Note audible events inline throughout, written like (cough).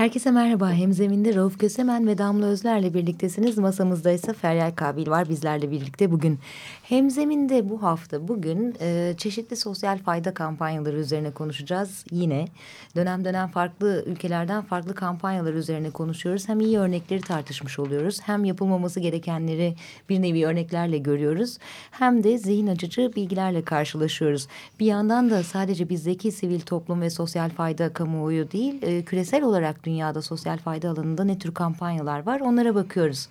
Herkese merhaba. Hemzeminde Rauf Kösemen ve Damla Özler'le birliktesiniz. Masamızda ise Feryal Kabil var bizlerle birlikte bugün. Hemzeminde bu hafta bugün e, çeşitli sosyal fayda kampanyaları üzerine konuşacağız. Yine dönem dönem farklı ülkelerden farklı kampanyalar üzerine konuşuyoruz. Hem iyi örnekleri tartışmış oluyoruz. Hem yapılmaması gerekenleri bir nevi örneklerle görüyoruz. Hem de zihin açıcı bilgilerle karşılaşıyoruz. Bir yandan da sadece bizdeki sivil toplum ve sosyal fayda kamuoyu değil, e, küresel olarak dünyada sosyal fayda alanında ne tür kampanyalar var onlara bakıyoruz.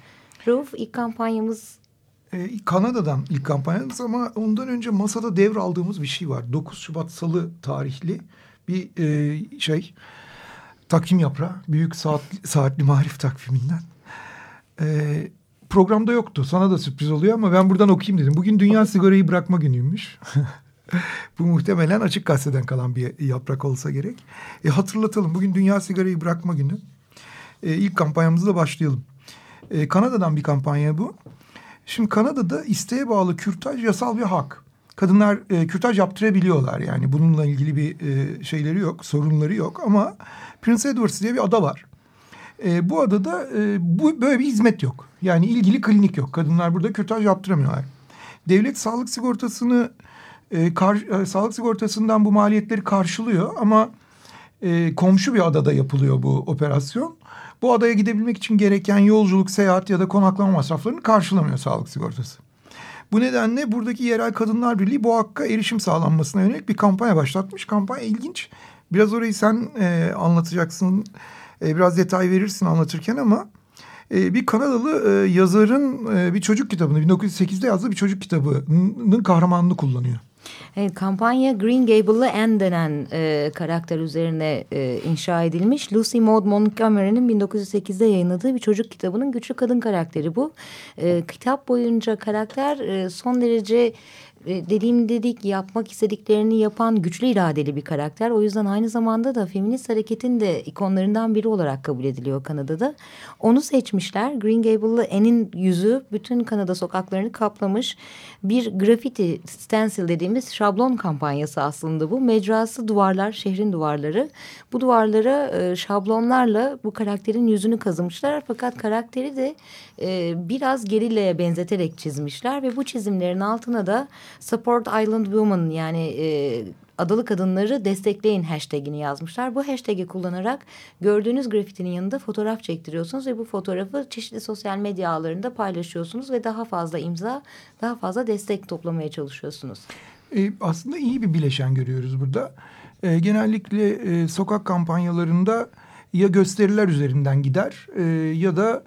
Rauf ilk kampanyamız ee, Kanada'dan ilk kampanyamız ama ondan önce masada devraldığımız bir şey var. 9 Şubat Salı tarihli bir e, şey takvim yaprağı. Büyük saat, saatli marif takviminden. E, programda yoktu. Sana da sürpriz oluyor ama ben buradan okuyayım dedim. Bugün Dünya Sigarayı Bırakma Günüymüş. (laughs) (laughs) Bu muhtemelen açık gazeteden kalan bir yaprak olsa gerek. E, hatırlatalım. Bugün Dünya Sigarayı Bırakma Günü. E, ilk kampanyamızla başlayalım. E, Kanada'dan bir kampanya bu. Şimdi Kanada'da isteğe bağlı kürtaj yasal bir hak. Kadınlar e, kürtaj yaptırabiliyorlar yani bununla ilgili bir e, şeyleri yok, sorunları yok ama Prince Edward diye bir ada var. E, bu adada e, bu böyle bir hizmet yok. Yani ilgili klinik yok. Kadınlar burada kürtaj yaptıramıyorlar. Devlet sağlık sigortasını e, kar, e, sağlık sigortasından bu maliyetleri karşılıyor ama e, komşu bir adada yapılıyor bu operasyon. Bu adaya gidebilmek için gereken yolculuk, seyahat ya da konaklama masraflarını karşılamıyor sağlık sigortası. Bu nedenle buradaki yerel kadınlar birliği bu hakka erişim sağlanmasına yönelik bir kampanya başlatmış. Kampanya ilginç. Biraz orayı sen e, anlatacaksın. E, biraz detay verirsin anlatırken ama e, bir Kanadalı e, yazarın e, bir çocuk kitabını 1908'de yazdığı bir çocuk kitabının kahramanını kullanıyor. Evet, kampanya Green Gable'lı Anne denen e, karakter üzerine e, inşa edilmiş. Lucy Maud Montgomery'nin 1908'de yayınladığı bir çocuk kitabının güçlü kadın karakteri bu. E, kitap boyunca karakter e, son derece e, dediğim dedik yapmak istediklerini yapan güçlü iradeli bir karakter. O yüzden aynı zamanda da feminist hareketin de ikonlarından biri olarak kabul ediliyor Kanada'da. Onu seçmişler. Green Gable'lı Anne'in yüzü bütün Kanada sokaklarını kaplamış. Bir graffiti stencil dediğimiz şablon kampanyası aslında bu. Mecrası duvarlar, şehrin duvarları. Bu duvarlara e, şablonlarla bu karakterin yüzünü kazımışlar. Fakat karakteri de e, biraz gerilleye benzeterek çizmişler ve bu çizimlerin altına da Support Island Women yani e, adalı kadınları destekleyin hashtagini yazmışlar. Bu hashtag'i kullanarak gördüğünüz grafitinin yanında fotoğraf çektiriyorsunuz ve bu fotoğrafı çeşitli sosyal medya ağlarında paylaşıyorsunuz ve daha fazla imza, daha fazla destek toplamaya çalışıyorsunuz. E, aslında iyi bir bileşen görüyoruz burada. E, genellikle e, sokak kampanyalarında ya gösteriler üzerinden gider e, ya da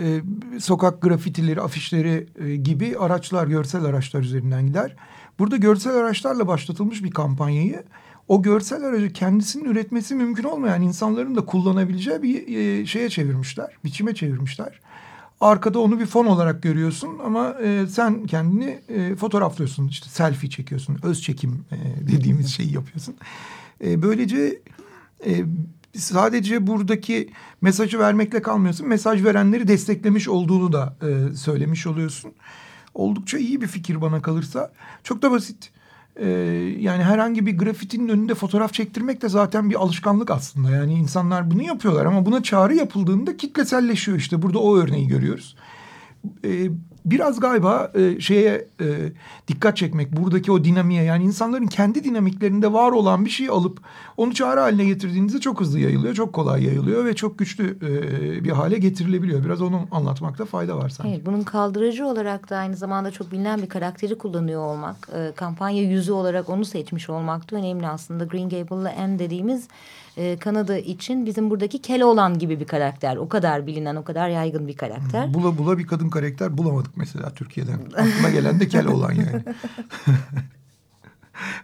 e, sokak grafitileri, afişleri e, gibi araçlar, görsel araçlar üzerinden gider. Burada görsel araçlarla başlatılmış bir kampanyayı o görsel aracı kendisinin üretmesi mümkün olmayan insanların da kullanabileceği bir e, şeye çevirmişler, biçime çevirmişler. Arkada onu bir fon olarak görüyorsun ama e, sen kendini e, fotoğraflıyorsun. işte selfie çekiyorsun, öz çekim e, dediğimiz şeyi yapıyorsun. E, böylece e, sadece buradaki mesajı vermekle kalmıyorsun. Mesaj verenleri desteklemiş olduğunu da e, söylemiş oluyorsun. Oldukça iyi bir fikir bana kalırsa. Çok da basit. Ee, yani herhangi bir grafitinin önünde fotoğraf çektirmek de zaten bir alışkanlık aslında. Yani insanlar bunu yapıyorlar ama buna çağrı yapıldığında kitleselleşiyor işte. Burada o örneği görüyoruz. Ee, biraz galiba e, şeye e, dikkat çekmek buradaki o dinamiğe yani insanların kendi dinamiklerinde var olan bir şeyi alıp onu çağrı haline getirdiğinizde çok hızlı yayılıyor, çok kolay yayılıyor ve çok güçlü e, bir hale getirilebiliyor. Biraz onu anlatmakta fayda var sanki. Evet, bunun kaldırıcı olarak da aynı zamanda çok bilinen bir karakteri kullanıyor olmak, e, kampanya yüzü olarak onu seçmiş olmak da önemli aslında. Green Gable'la Anne dediğimiz e, Kanada için bizim buradaki Keloğlan gibi bir karakter. O kadar bilinen, o kadar yaygın bir karakter. Bula bula bir kadın karakter bulamadık mesela Türkiye'den. Aklıma gelen de Keloğlan yani. (laughs)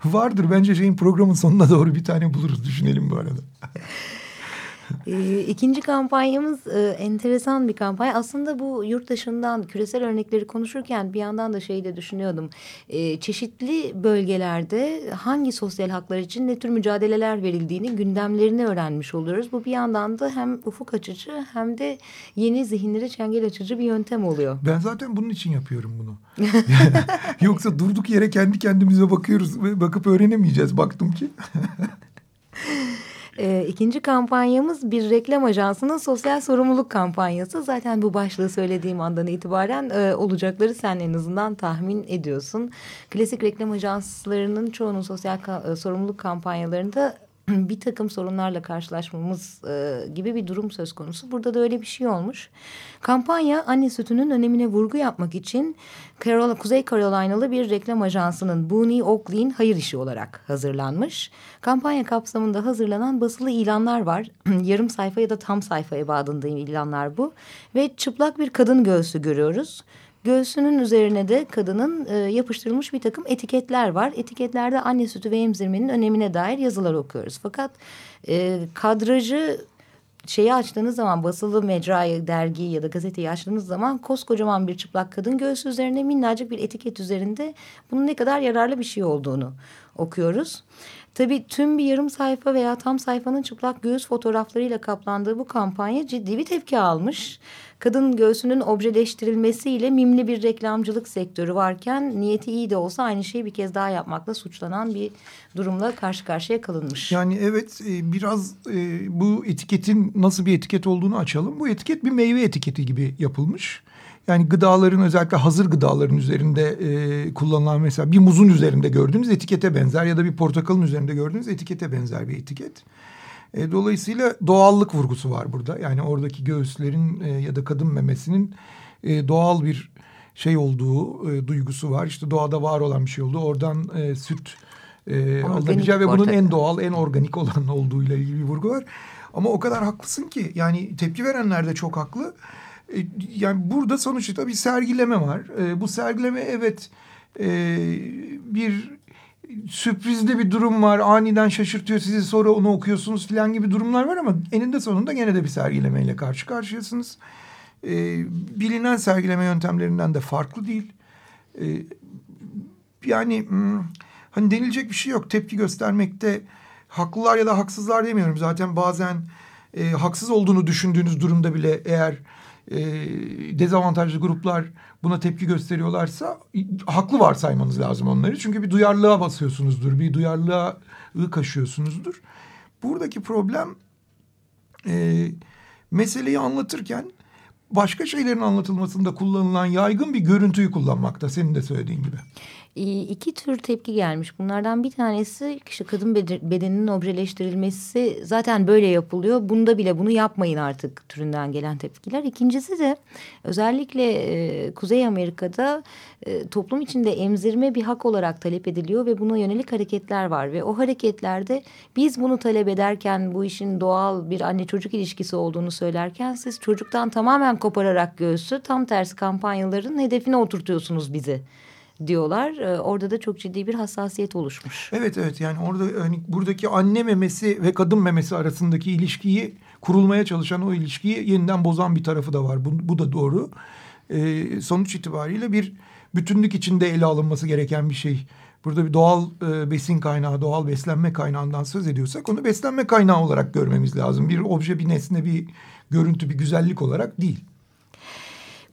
Vardır bence şeyin programın sonuna doğru bir tane buluruz düşünelim bu arada. E, ikinci kampanyamız e, enteresan bir kampanya. Aslında bu yurt dışından küresel örnekleri konuşurken bir yandan da şeyi de düşünüyordum. E, çeşitli bölgelerde hangi sosyal haklar için ne tür mücadeleler verildiğini gündemlerini öğrenmiş oluyoruz. Bu bir yandan da hem ufuk açıcı hem de yeni zihinlere çengel açıcı bir yöntem oluyor. Ben zaten bunun için yapıyorum bunu. (laughs) (laughs) Yoksa durduk yere kendi kendimize bakıyoruz ve bakıp öğrenemeyeceğiz baktım ki. (laughs) E, ikinci kampanyamız bir reklam ajansının sosyal sorumluluk kampanyası. Zaten bu başlığı söylediğim andan itibaren e, olacakları sen en azından tahmin ediyorsun. Klasik reklam ajanslarının çoğunun sosyal ka e, sorumluluk kampanyalarında (clears throat) bir takım sorunlarla karşılaşmamız e, gibi bir durum söz konusu. Burada da öyle bir şey olmuş. Kampanya anne sütünün önemine vurgu yapmak için Carol Kuzey Carolina'lı bir reklam ajansının Booney Oakley'in hayır işi olarak hazırlanmış. Kampanya kapsamında hazırlanan basılı ilanlar var. (clears throat) Yarım sayfa ya da tam sayfa ebadında ilanlar bu. Ve çıplak bir kadın göğsü görüyoruz. Göğsünün üzerine de kadının e, yapıştırılmış bir takım etiketler var. Etiketlerde anne sütü ve emzirmenin önemine dair yazılar okuyoruz. Fakat e, kadrajı şeyi açtığınız zaman basılı mecrayı, dergiyi ya da gazeteyi açtığınız zaman koskocaman bir çıplak kadın göğsü üzerine minnacık bir etiket üzerinde bunun ne kadar yararlı bir şey olduğunu okuyoruz. Tabii tüm bir yarım sayfa veya tam sayfanın çıplak göğüs fotoğraflarıyla kaplandığı bu kampanya ciddi bir tepki almış. Kadın göğsünün objeleştirilmesiyle mimli bir reklamcılık sektörü varken niyeti iyi de olsa aynı şeyi bir kez daha yapmakla suçlanan bir durumla karşı karşıya kalınmış. Yani evet e, biraz e, bu etiketin nasıl bir etiket olduğunu açalım. Bu etiket bir meyve etiketi gibi yapılmış. Yani gıdaların özellikle hazır gıdaların üzerinde e, kullanılan mesela bir muzun üzerinde gördüğünüz etikete benzer ya da bir portakalın üzerinde gördüğünüz etikete benzer bir etiket. E, dolayısıyla doğallık vurgusu var burada. Yani oradaki göğüslerin e, ya da kadın memesinin e, doğal bir şey olduğu e, duygusu var. İşte doğada var olan bir şey oldu. Oradan e, süt e, alınabileceği ve bunun en doğal, en organik olan (laughs) olduğuyla ilgili bir vurgu var. Ama o kadar haklısın ki yani tepki verenler de çok haklı. E, yani burada sonuçta bir sergileme var. E, bu sergileme evet e, bir sürprizli bir durum var. Aniden şaşırtıyor sizi sonra onu okuyorsunuz falan gibi durumlar var ama eninde sonunda gene de bir sergilemeyle karşı karşıyasınız. E, bilinen sergileme yöntemlerinden de farklı değil. E, yani hmm, hani denilecek bir şey yok. Tepki göstermekte haklılar ya da haksızlar demiyorum. Zaten bazen e, haksız olduğunu düşündüğünüz durumda bile eğer e, dezavantajlı gruplar buna tepki gösteriyorlarsa haklı varsaymanız lazım onları. Çünkü bir duyarlılığa basıyorsunuzdur, bir duyarlılığa kaşıyorsunuzdur. Buradaki problem e, meseleyi anlatırken başka şeylerin anlatılmasında kullanılan yaygın bir görüntüyü kullanmakta senin de söylediğin gibi iki tür tepki gelmiş. Bunlardan bir tanesi işte kadın bedeninin objeleştirilmesi zaten böyle yapılıyor. Bunda bile bunu yapmayın artık türünden gelen tepkiler. İkincisi de özellikle e, Kuzey Amerika'da e, toplum içinde emzirme bir hak olarak talep ediliyor ve buna yönelik hareketler var. Ve o hareketlerde biz bunu talep ederken bu işin doğal bir anne çocuk ilişkisi olduğunu söylerken siz çocuktan tamamen kopararak göğsü tam tersi kampanyaların hedefine oturtuyorsunuz bizi diyorlar. Ee, orada da çok ciddi bir hassasiyet oluşmuş. Evet evet yani orada hani buradaki anne memesi ve kadın memesi arasındaki ilişkiyi kurulmaya çalışan o ilişkiyi yeniden bozan bir tarafı da var. Bu, bu da doğru. Ee, sonuç itibariyle bir bütünlük içinde ele alınması gereken bir şey. Burada bir doğal e, besin kaynağı, doğal beslenme kaynağından söz ediyorsak onu beslenme kaynağı olarak görmemiz lazım. Bir obje, bir nesne, bir görüntü, bir güzellik olarak değil.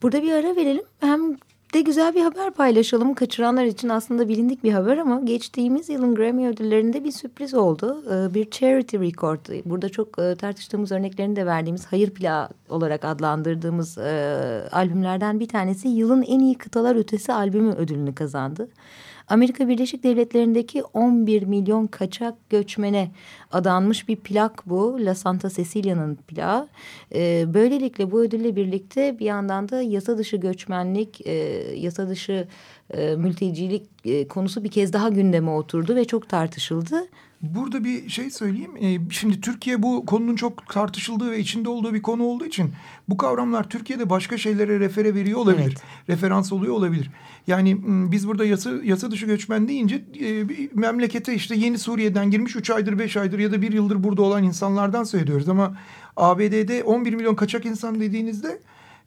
Burada bir ara verelim. Hem de güzel bir haber paylaşalım. Kaçıranlar için aslında bilindik bir haber ama geçtiğimiz yılın Grammy ödüllerinde bir sürpriz oldu. Ee, bir charity record. Burada çok e, tartıştığımız örneklerini de verdiğimiz hayır plağı olarak adlandırdığımız e, albümlerden bir tanesi yılın en iyi kıtalar ötesi albümü ödülünü kazandı. Amerika Birleşik Devletleri'ndeki 11 milyon kaçak göçmene adanmış bir plak bu. La Santa Cecilia'nın plağı. E, böylelikle bu ödülle birlikte bir yandan da yasa dışı göçmenlik, e, yasa dışı e, mültecilik e, konusu bir kez daha gündeme oturdu ve çok tartışıldı. Burada bir şey söyleyeyim. Ee, şimdi Türkiye bu konunun çok tartışıldığı ve içinde olduğu bir konu olduğu için bu kavramlar Türkiye'de başka şeylere refere veriyor olabilir. Evet. Referans oluyor olabilir. Yani biz burada yasa, yasa dışı göçmen deyince e, memlekete işte yeni Suriye'den girmiş üç aydır beş aydır ya da bir yıldır burada olan insanlardan söylüyoruz. Ama ABD'de 11 milyon kaçak insan dediğinizde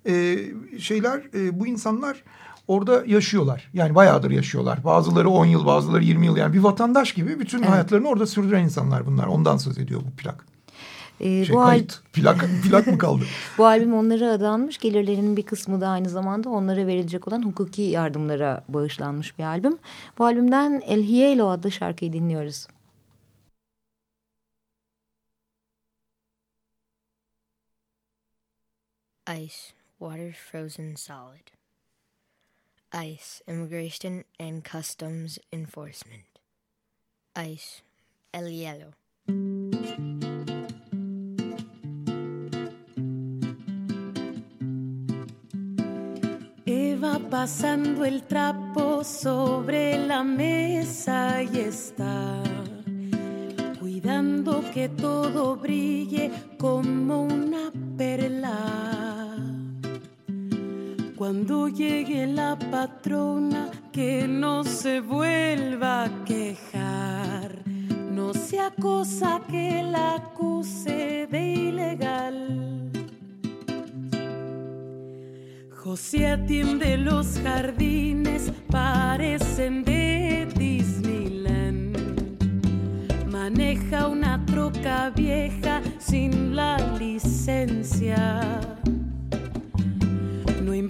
e, şeyler e, bu insanlar orada yaşıyorlar. Yani bayağıdır yaşıyorlar. Bazıları 10 yıl, bazıları 20 yıl. Yani bir vatandaş gibi bütün evet. hayatlarını orada sürdüren insanlar bunlar. Ondan söz ediyor bu plak. Ee, şey, bu kayıt. Plak, plak mı kaldı? (laughs) bu albüm onlara adanmış. Gelirlerinin bir kısmı da aynı zamanda onlara verilecek olan hukuki yardımlara bağışlanmış bir albüm. Bu albümden El Hielo adlı şarkıyı dinliyoruz. Ice, water frozen solid. ICE, Immigration and Customs Enforcement. ICE, El Hielo. Eva pasando el trapo sobre la mesa y está cuidando que todo brille como una perla cuando llegue la patrona, que no se vuelva a quejar, no sea cosa que la acuse de ilegal. José atiende los jardines, parecen de Disneyland. Maneja una troca vieja sin la licencia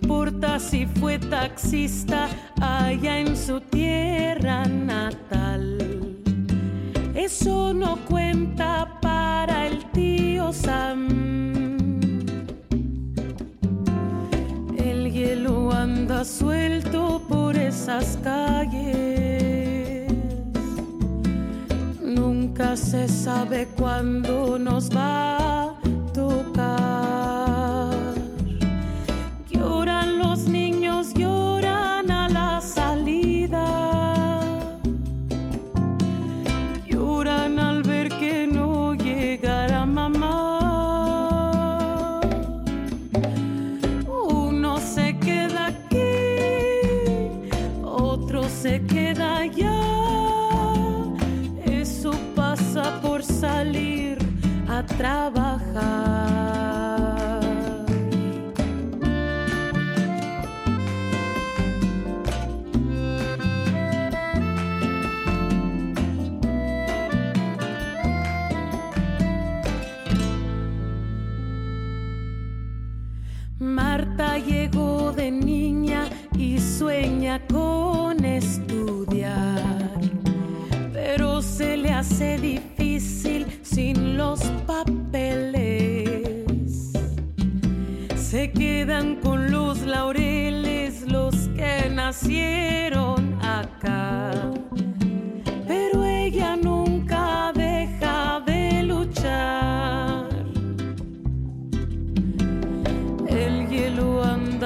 importa si fue taxista allá en su tierra natal. Eso no cuenta para el tío Sam. El hielo anda suelto por esas calles. Nunca se sabe cuándo nos va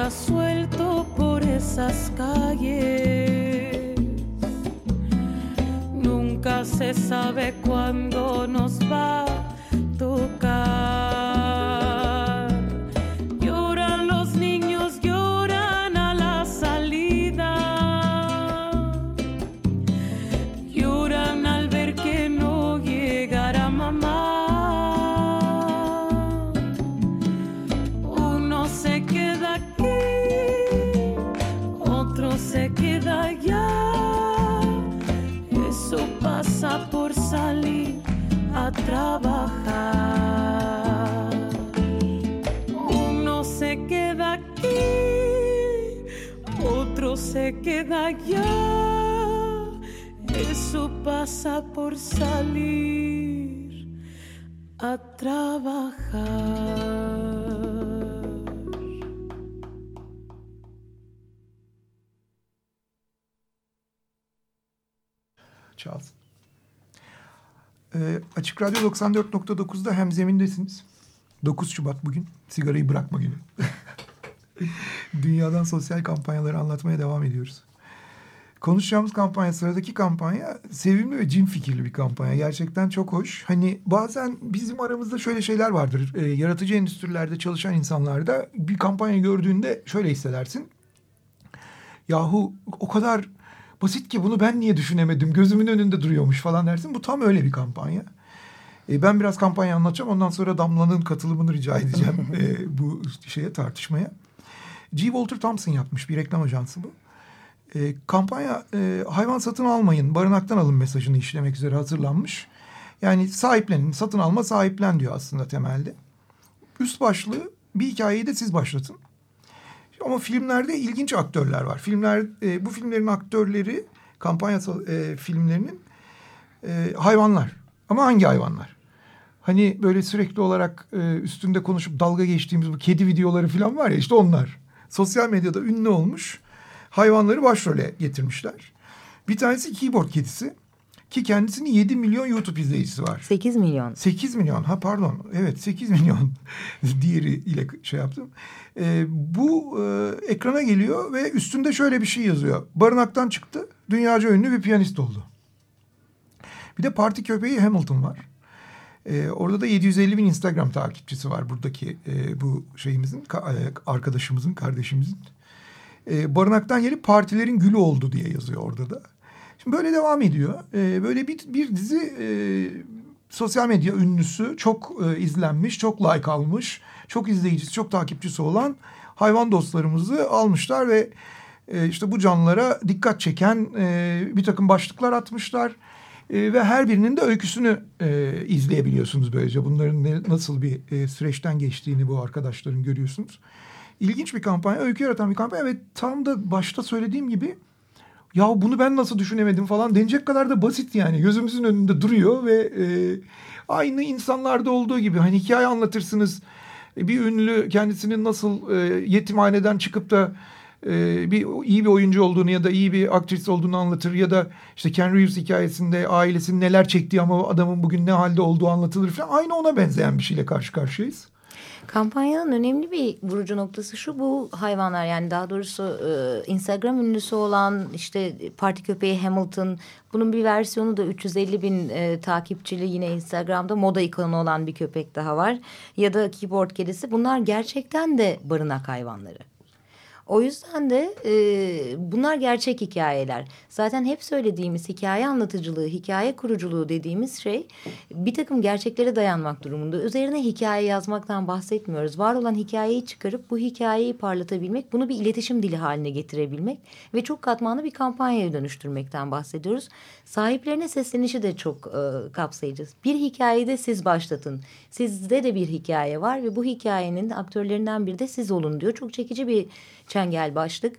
suelto por esas calles. Nunca se sabe cuándo nos va a tocar. Queda allá, eso pasa por salir a trabajar. Charles. Ee, Açık Radyo 94.9'da hem zemindesiniz. 9 Şubat bugün. Sigarayı bırakma günü. (laughs) (laughs) Dünyadan sosyal kampanyaları anlatmaya devam ediyoruz. konuşacağımız kampanya sıradaki kampanya sevimli ve cin fikirli bir kampanya. Gerçekten çok hoş. Hani bazen bizim aramızda şöyle şeyler vardır. E, yaratıcı endüstrilerde çalışan insanlarda bir kampanya gördüğünde şöyle hissedersin. Yahu o kadar basit ki bunu ben niye düşünemedim? Gözümün önünde duruyormuş falan dersin. Bu tam öyle bir kampanya. E, ben biraz kampanya anlatacağım. Ondan sonra Damla'nın katılımını rica edeceğim (laughs) e, bu şeye tartışmaya. G. Walter Thompson yapmış bir reklam ajansı bu. E, kampanya e, hayvan satın almayın, barınaktan alın mesajını işlemek üzere hazırlanmış. Yani sahiplenin, satın alma sahiplen diyor aslında temelde. Üst başlığı bir hikayeyi de siz başlatın. Ama filmlerde ilginç aktörler var. Filmler e, bu filmlerin aktörleri kampanya e, filmlerinin e, hayvanlar. Ama hangi hayvanlar? Hani böyle sürekli olarak e, üstünde konuşup dalga geçtiğimiz bu kedi videoları falan var ya işte onlar. Sosyal medyada ünlü olmuş hayvanları başrole getirmişler. Bir tanesi keyboard kedisi. Ki kendisinin 7 milyon YouTube izleyicisi var. 8 milyon. 8 milyon. Ha pardon. Evet 8 milyon. (laughs) Diğeri ile şey yaptım. Ee, bu e, ekrana geliyor ve üstünde şöyle bir şey yazıyor. Barınaktan çıktı. Dünyaca ünlü bir piyanist oldu. Bir de parti köpeği Hamilton var. Ee, orada da 750 bin Instagram takipçisi var buradaki e, bu şeyimizin, e, arkadaşımızın, kardeşimizin. E, barınaktan gelip partilerin gülü oldu diye yazıyor orada da. Şimdi böyle devam ediyor. E, böyle bir, bir dizi e, sosyal medya ünlüsü çok e, izlenmiş, çok like almış, çok izleyicisi, çok takipçisi olan hayvan dostlarımızı almışlar ve e, işte bu canlılara dikkat çeken e, bir takım başlıklar atmışlar. E, ve her birinin de öyküsünü e, izleyebiliyorsunuz böylece. Bunların ne, nasıl bir e, süreçten geçtiğini bu arkadaşların görüyorsunuz. İlginç bir kampanya, öykü yaratan bir kampanya ve tam da başta söylediğim gibi ya bunu ben nasıl düşünemedim falan denecek kadar da basit yani. Gözümüzün önünde duruyor ve e, aynı insanlarda olduğu gibi hani hikaye anlatırsınız. Bir ünlü kendisinin nasıl e, yetimhaneden çıkıp da e, bir iyi bir oyuncu olduğunu ya da iyi bir aktris olduğunu anlatır ya da işte Ken Reeves hikayesinde ailesinin neler çektiği ama adamın bugün ne halde olduğu anlatılır falan aynı ona benzeyen bir şeyle karşı karşıyayız. Kampanyanın önemli bir vurucu noktası şu bu hayvanlar yani daha doğrusu e, Instagram ünlüsü olan işte parti köpeği Hamilton bunun bir versiyonu da 350 bin e, takipçili yine Instagram'da moda ikonu olan bir köpek daha var ya da keyboard kedisi bunlar gerçekten de barınak hayvanları. O yüzden de e, bunlar gerçek hikayeler. Zaten hep söylediğimiz hikaye anlatıcılığı, hikaye kuruculuğu dediğimiz şey bir takım gerçeklere dayanmak durumunda. Üzerine hikaye yazmaktan bahsetmiyoruz. Var olan hikayeyi çıkarıp bu hikayeyi parlatabilmek, bunu bir iletişim dili haline getirebilmek ve çok katmanlı bir kampanyaya dönüştürmekten bahsediyoruz. Sahiplerine seslenişi de çok e, kapsayıcı. Bir hikayede siz başlatın. Sizde de bir hikaye var ve bu hikayenin aktörlerinden biri de siz olun diyor. Çok çekici bir çengel başlık.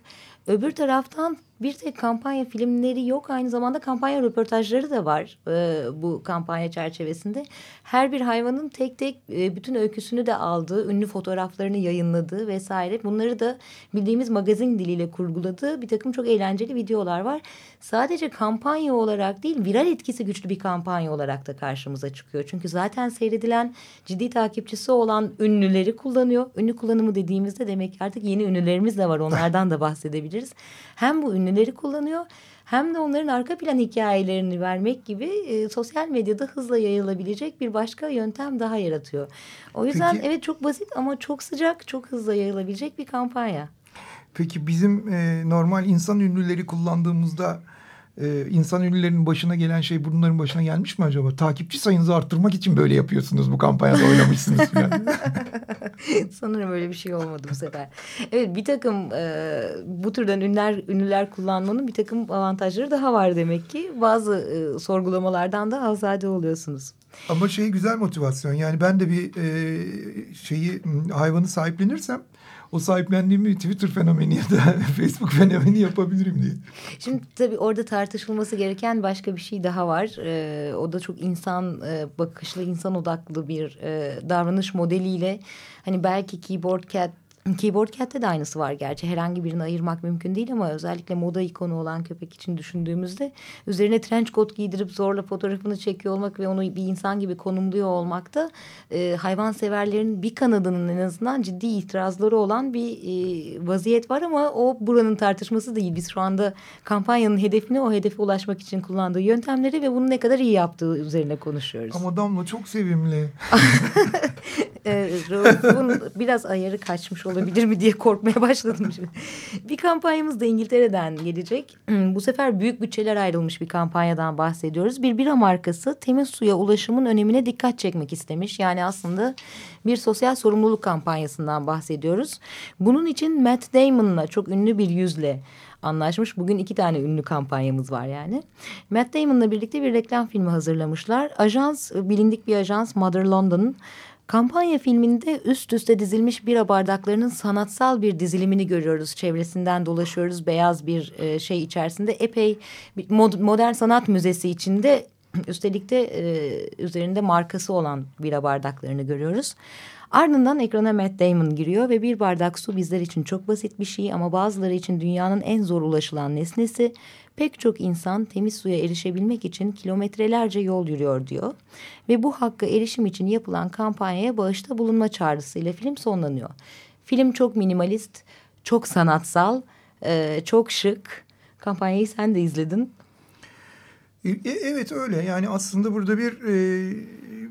Öbür taraftan bir tek kampanya filmleri yok. Aynı zamanda kampanya röportajları da var e, bu kampanya çerçevesinde. Her bir hayvanın tek tek e, bütün öyküsünü de aldığı, ünlü fotoğraflarını yayınladığı vesaire. Bunları da bildiğimiz magazin diliyle kurguladığı bir takım çok eğlenceli videolar var. Sadece kampanya olarak değil, viral etkisi güçlü bir kampanya olarak da karşımıza çıkıyor. Çünkü zaten seyredilen, ciddi takipçisi olan ünlüleri kullanıyor. Ünlü kullanımı dediğimizde demek ki artık yeni ünlülerimiz de var. Onlardan da bahsedebiliriz. Hem bu ünlü ünlüleri kullanıyor hem de onların arka plan hikayelerini vermek gibi e, sosyal medyada hızla yayılabilecek bir başka yöntem daha yaratıyor. O yüzden Peki, evet çok basit ama çok sıcak, çok hızlı yayılabilecek bir kampanya. Peki bizim e, normal insan ünlüleri kullandığımızda e, insan ünlülerinin başına gelen şey bunların başına gelmiş mi acaba? Takipçi sayınızı arttırmak için böyle yapıyorsunuz bu kampanyada oynamışsınız falan. (laughs) Sanırım öyle bir şey olmadı bu sefer. Evet bir takım e, bu türden ünlüler, ünlüler kullanmanın bir takım avantajları daha var demek ki. Bazı e, sorgulamalardan da azade oluyorsunuz. Ama şey güzel motivasyon. Yani ben de bir e, şeyi hayvanı sahiplenirsem o sahiplendiğimi Twitter fenomeni ya da (laughs) Facebook fenomeni yapabilirim diye. Şimdi tabii orada tartışılması gereken başka bir şey daha var. Ee, o da çok insan e, bakışlı, insan odaklı bir e, davranış modeliyle hani belki keyboard cat Keyboard Cat'te de aynısı var gerçi. Herhangi birini ayırmak mümkün değil ama özellikle moda ikonu olan köpek için düşündüğümüzde üzerine trench coat giydirip zorla fotoğrafını çekiyor olmak ve onu bir insan gibi konumluyor olmak da e, hayvanseverlerin bir kanadının en azından ciddi itirazları olan bir e, vaziyet var ama o buranın tartışması değil. Biz şu anda kampanyanın hedefini o hedefe ulaşmak için kullandığı yöntemleri ve bunu ne kadar iyi yaptığı üzerine konuşuyoruz. Ama Damla çok sevimli. (laughs) e, Rauf'un biraz ayarı kaçmış olabilir mi diye korkmaya başladım. Şimdi. (laughs) Bir kampanyamız da İngiltere'den gelecek. Hmm, bu sefer büyük bütçeler ayrılmış bir kampanyadan bahsediyoruz. Bir bira markası temiz suya ulaşımın önemine dikkat çekmek istemiş. Yani aslında bir sosyal sorumluluk kampanyasından bahsediyoruz. Bunun için Matt Damon'la çok ünlü bir yüzle anlaşmış. Bugün iki tane ünlü kampanyamız var yani. Matt Damon'la birlikte bir reklam filmi hazırlamışlar. Ajans, bilindik bir ajans Mother London Kampanya filminde üst üste dizilmiş bira bardaklarının sanatsal bir dizilimini görüyoruz. Çevresinden dolaşıyoruz beyaz bir e, şey içerisinde. Epey mod, modern sanat müzesi içinde (clears throat) üstelik de e, üzerinde markası olan bira bardaklarını görüyoruz. Ardından ekrana Matt Damon giriyor ve bir bardak su bizler için çok basit bir şey ama bazıları için dünyanın en zor ulaşılan nesnesi. Pek çok insan temiz suya erişebilmek için kilometrelerce yol yürüyor diyor. Ve bu hakka erişim için yapılan kampanyaya bağışta bulunma çağrısıyla film sonlanıyor. Film çok minimalist, çok sanatsal, e, çok şık. Kampanyayı sen de izledin. E, e, evet öyle yani aslında burada bir e,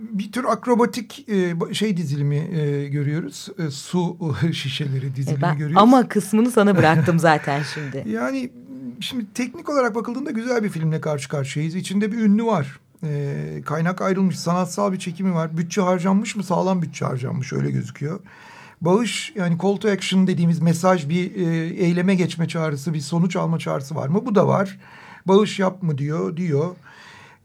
bir tür akrobatik e, şey dizilimi e, görüyoruz. E, su şişeleri dizilimi ben, görüyoruz. Ama kısmını sana bıraktım zaten şimdi. yani şimdi teknik olarak bakıldığında güzel bir filmle karşı karşıyayız. İçinde bir ünlü var. E, kaynak ayrılmış, sanatsal bir çekimi var. Bütçe harcanmış mı? Sağlam bütçe harcanmış öyle gözüküyor. Bağış yani call to action dediğimiz mesaj bir e, eyleme geçme çağrısı, bir sonuç alma çağrısı var mı? Bu da var. Bağış yap mı diyor, diyor.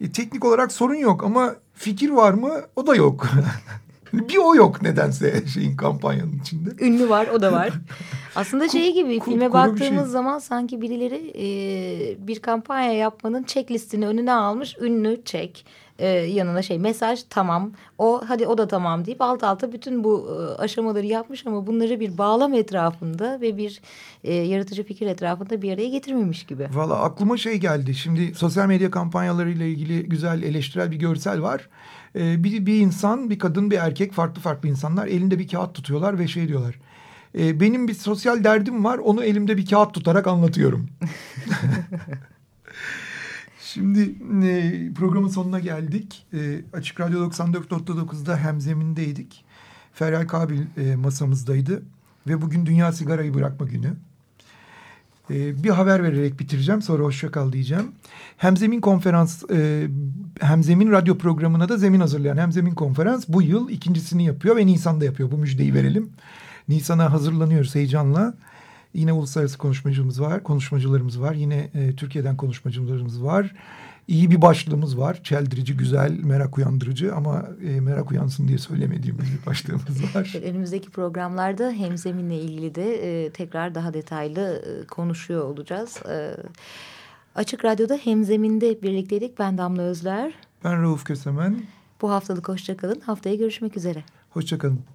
E, teknik olarak sorun yok ama fikir var mı? O da yok. (laughs) bir o yok nedense şeyin kampanyanın içinde. Ünlü var o da var. (laughs) Aslında şey gibi filme baktığımız şey. zaman sanki birileri e, bir kampanya yapmanın checklistini önüne almış. Ünlü çek e, yanına şey mesaj tamam o hadi o da tamam deyip alt alta bütün bu e, aşamaları yapmış ama bunları bir bağlam etrafında ve bir e, yaratıcı fikir etrafında bir araya getirmemiş gibi. Valla aklıma şey geldi şimdi sosyal medya kampanyalarıyla ilgili güzel eleştirel bir görsel var. Ee, bir, bir insan bir kadın bir erkek farklı farklı insanlar elinde bir kağıt tutuyorlar ve şey diyorlar. E, benim bir sosyal derdim var onu elimde bir kağıt tutarak anlatıyorum. (laughs) Şimdi e, programın sonuna geldik. E, Açık Radyo 94.9'da hemzemindeydik. Feryal Kabil e, masamızdaydı. Ve bugün Dünya Sigarayı Bırakma Günü. E, bir haber vererek bitireceğim. Sonra hoşça kal diyeceğim. Hemzemin konferans, e, Hemzemin radyo programına da zemin hazırlayan Hemzemin konferans bu yıl ikincisini yapıyor ve Nisan'da yapıyor. Bu müjdeyi verelim. Nisan'a hazırlanıyoruz heyecanla. Yine uluslararası konuşmacımız var, konuşmacılarımız var. Yine e, Türkiye'den konuşmacılarımız var. İyi bir başlığımız var. Çeldirici, güzel, merak uyandırıcı ama e, merak uyansın diye söylemediğimiz bir başlığımız (laughs) var. Önümüzdeki programlarda hemzeminle ilgili de e, tekrar daha detaylı e, konuşuyor olacağız. E, Açık Radyo'da hemzeminde birlikteydik. Ben Damla Özler. Ben Rauf Kösemen. Bu haftalık hoşçakalın. Haftaya görüşmek üzere. Hoşçakalın.